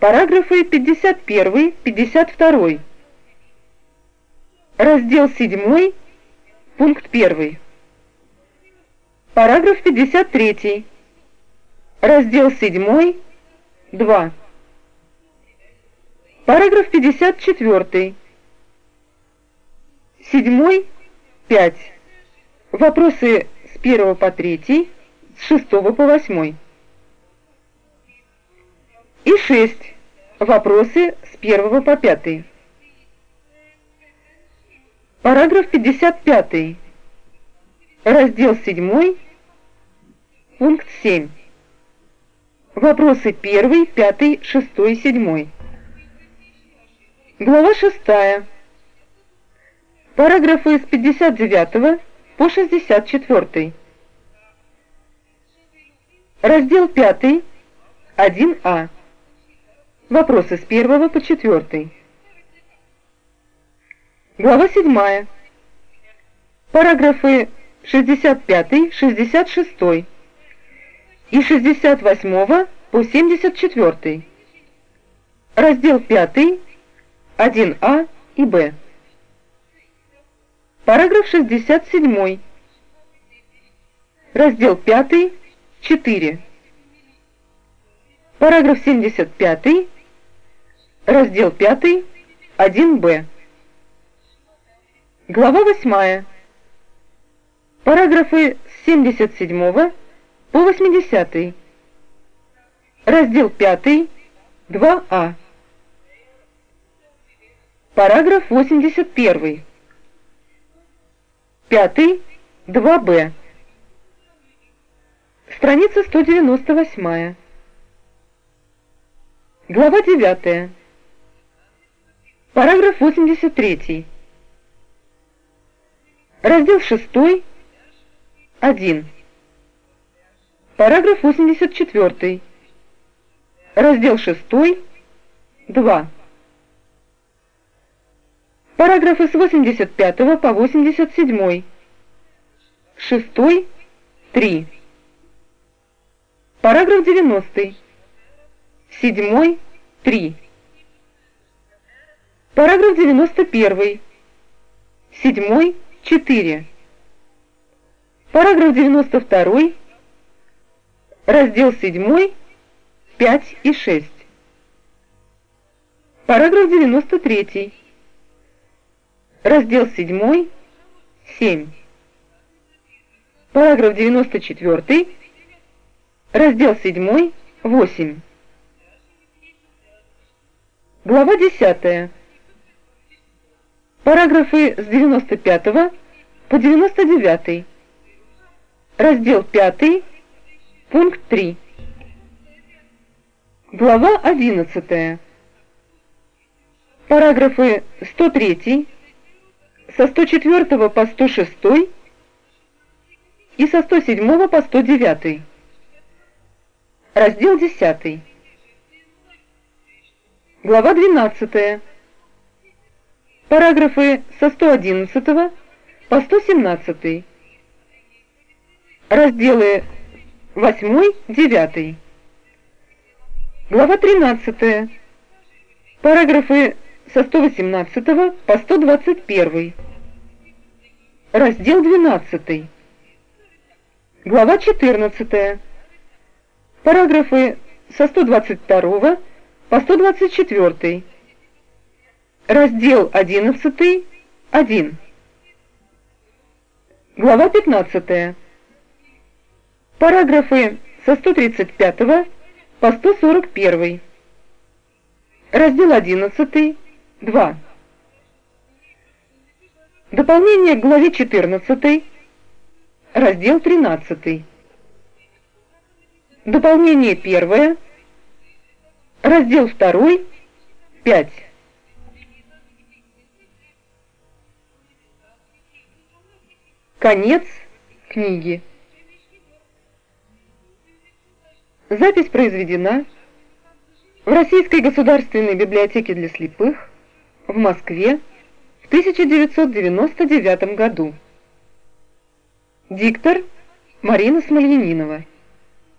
Параграфы 51-52. Раздел 7, пункт 1. Параграф 53. Раздел 7, 2. Параграф 54. 7, 5. Вопросы с 1 по 3, с 6 по 8. И 6. Вопросы с 1 по 5. Параграф 55. Раздел 7. Пункт 7. Вопросы 1, 5, 6, 7. Глава 6. Параграфы с 59 по 64. Раздел 5. 1а. Вопросы с 1 по 4. Глава 7. Параграфы 65, 66 и 68 по 74. Раздел 5, 1а и б. Параграф 67. Раздел 5, 4. Параграф 75. Раздел 5, 1б. Глава 8. Параграфы с 77 по 80. Раздел 5, 2а. Параграф 81. 5, 2б. Страница 198. Глава 9. Параграф 83. Раздел 6. 1. Параграф 84. Раздел 6. 2. Параграфы с 85 по 87. 6. 3. Параграф 90. 7. 3. Параграф 91. 7. 4. Параграф 92. Раздел 7, 5 и 6. Параграф 93. Раздел 7, 7. Параграф 94. Раздел 7, 8. Глава 10. Параграфы с 95 по 99. Раздел 5. Пункт 3. Глава 11. Параграфы 103 со 104 по 106 и со 107 по 109. Раздел 10. Глава 12. Параграфы со 111 по 117. Разделы 8, 9. Глава 13. Параграфы со 118 по 121. Раздел 12. Глава 14. Параграфы со 122 по 124. Раздел 11. 1. Глава 15. Параграфы со 135 по 141. Раздел 11. 2. Дополнение к главе 14. Раздел 13. Дополнение 1. Раздел 2. 5. Конец книги. Запись произведена в Российской государственной библиотеке для слепых в Москве в 1999 году. Диктор Марина Смольянинова